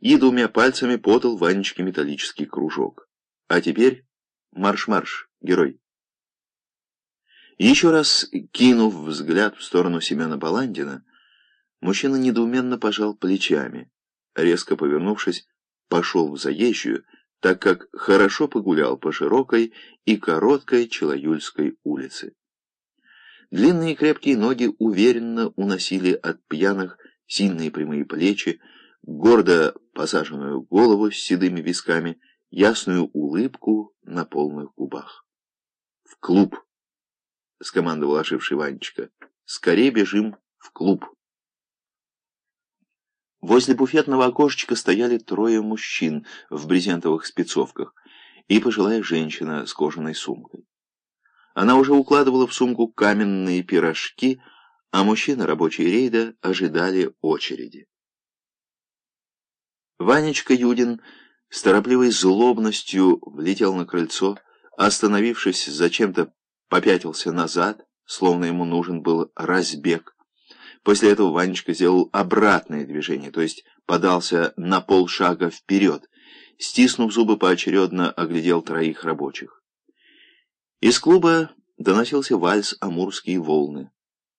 и двумя пальцами подал Ванечке металлический кружок. А теперь марш-марш, герой. Еще раз кинув взгляд в сторону Семена Баландина, мужчина недоуменно пожал плечами, резко повернувшись, пошел в заезжую, так как хорошо погулял по широкой и короткой Челоюльской улице. Длинные крепкие ноги уверенно уносили от пьяных сильные прямые плечи, гордо посаженную голову с седыми висками, ясную улыбку на полных губах. «В клуб!» — скомандовал оживший Ванечка. «Скорее бежим в клуб!» Возле буфетного окошечка стояли трое мужчин в брезентовых спецовках и пожилая женщина с кожаной сумкой. Она уже укладывала в сумку каменные пирожки, а мужчины рабочие рейда ожидали очереди. Ванечка Юдин с торопливой злобностью влетел на крыльцо, остановившись, зачем-то попятился назад, словно ему нужен был разбег. После этого Ванечка сделал обратное движение, то есть подался на полшага вперед, стиснув зубы поочередно, оглядел троих рабочих. Из клуба доносился вальс «Амурские волны».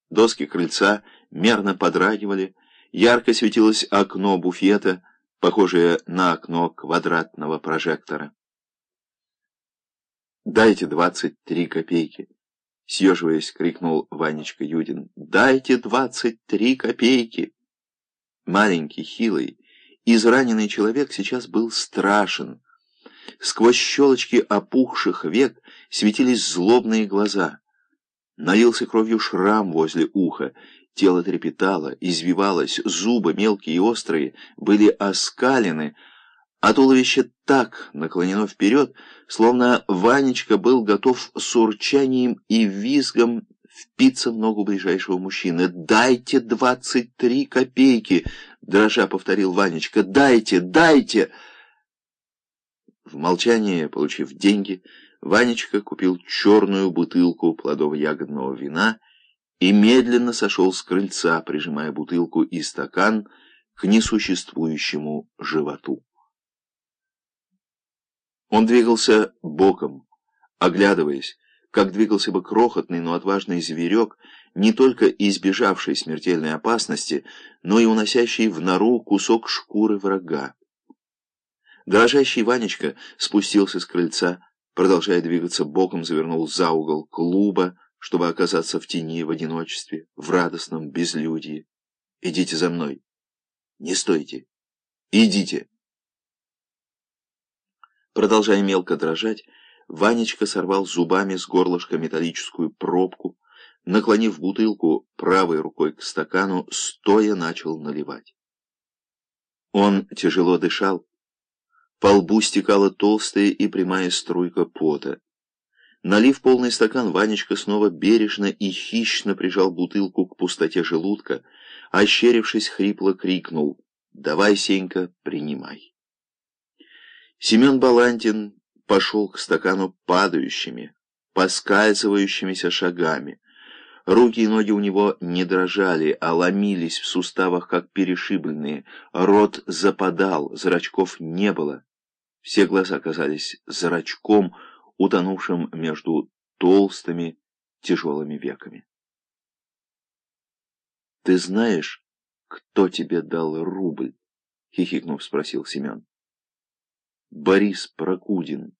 Доски крыльца мерно подрагивали, ярко светилось окно буфета, похожее на окно квадратного прожектора. «Дайте двадцать три копейки!» — съеживаясь, крикнул Ванечка Юдин. «Дайте двадцать три копейки!» Маленький, хилый, израненный человек сейчас был страшен. Сквозь щелочки опухших век светились злобные глаза. Налился кровью шрам возле уха, тело трепетало, извивалось, зубы, мелкие и острые, были оскалены, а туловище так наклонено вперед, словно Ванечка был готов с урчанием и визгом впиться в ногу ближайшего мужчины. «Дайте двадцать три копейки!» — дрожа повторил Ванечка. «Дайте! Дайте!» В молчании, получив деньги, Ванечка купил черную бутылку плодово-ягодного вина и медленно сошел с крыльца, прижимая бутылку и стакан к несуществующему животу. Он двигался боком, оглядываясь, как двигался бы крохотный, но отважный зверек, не только избежавший смертельной опасности, но и уносящий в нору кусок шкуры врага. Дрожащий Ванечка спустился с крыльца, продолжая двигаться боком, завернул за угол клуба, чтобы оказаться в тени, в одиночестве, в радостном безлюдье. «Идите за мной! Не стойте! Идите!» Продолжая мелко дрожать, Ванечка сорвал зубами с горлышка металлическую пробку, наклонив бутылку правой рукой к стакану, стоя начал наливать. Он тяжело дышал, по лбу стекала толстая и прямая струйка пота. Налив полный стакан, Ванечка снова бережно и хищно прижал бутылку к пустоте желудка, ощерившись, хрипло крикнул «Давай, Сенька, принимай». Семен Балантин пошел к стакану падающими, поскальзывающимися шагами. Руки и ноги у него не дрожали, а ломились в суставах, как перешибленные. Рот западал, зрачков не было. Все глаза казались зрачком, утонувшим между толстыми тяжелыми веками. «Ты знаешь, кто тебе дал рубль?» — хихикнув, спросил Семен. «Борис Прокудин.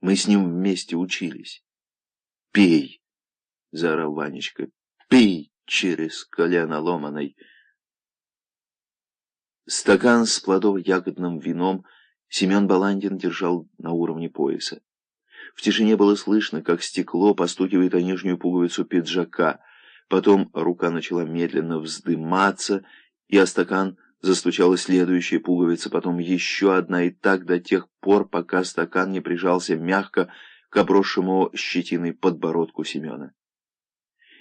Мы с ним вместе учились. Пей!» — заорал Ванечка. «Пей через колено ломаной!» Стакан с плодово-ягодным вином — Семен Баландин держал на уровне пояса. В тишине было слышно, как стекло постукивает о нижнюю пуговицу пиджака. Потом рука начала медленно вздыматься, и о стакан застучала следующая пуговица, потом еще одна, и так до тех пор, пока стакан не прижался мягко к обросшему щетиной подбородку Семена.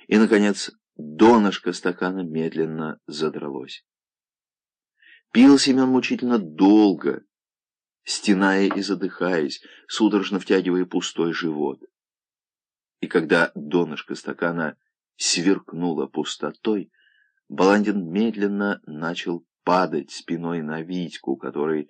И, наконец, донышко стакана медленно задралось. Пил Семен мучительно долго, стеная и задыхаясь, судорожно втягивая пустой живот. И когда донышко стакана сверкнуло пустотой, Баландин медленно начал падать спиной на Витьку, который